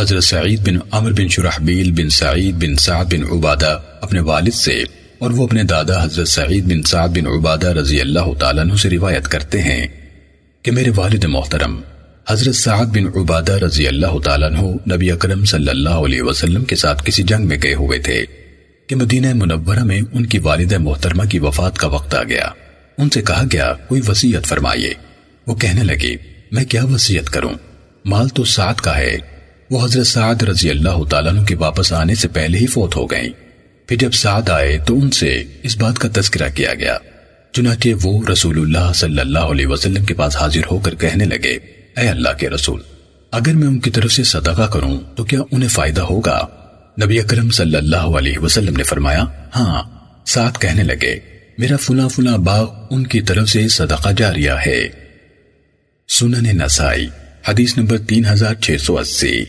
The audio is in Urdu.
حضرت سعید بن عمر بن شرحبیل بن سعید بن سعد بن عبادہ اپنے والد سے اور وہ اپنے دادا حضرت سعید بن سعد بن عبادہ رضی اللہ تعالیٰ عنہ سے روایت کرتے ہیں کہ میرے والد محترم، حضرت سعد بن عبادہ رضی اللہ تعالیٰ عنہ نبی اکرم صلی اللہ علیہ وسلم کے ساتھ کسی جنگ میں گئے ہوئے تھے کہ مدینہ منورہ میں ان کی والدہ محترمہ کی وفات کا وقت آ گیا۔ ان سے کہا گیا، کوئی وسیعت فرمائیے۔ وہ کہنے لگی میں کیا وسیعت کروں؟ مال تو سعد کا ہے وہ حضرت سعد رضی اللہ تعالیٰ عنہ کے واپس آنے سے پہلے ہی فوت ہو گئیں۔ پھر جب سعد آئے تو ان سے اس بات کا تذکرہ کیا گیا۔ چنانچہ وہ رسول اللہ صلی اللہ علیہ وسلم کے پاس حاضر ہو کر کہنے لگے، اے اللہ کے رسول، اگر میں ان کی طرف سے صدقہ کروں تو کیا انہیں فائدہ ہوگا؟ نبی اکرم صلی اللہ علیہ وسلم نے فرمایا ہاں۔ ساتھ کہنے لگے، میرا فلاں فلاں باغ ان کی طرف سے صدقہ جاریہ ہے۔ سنن نسائی، حدیث نمبر تین ہزار چھ سو اسی۔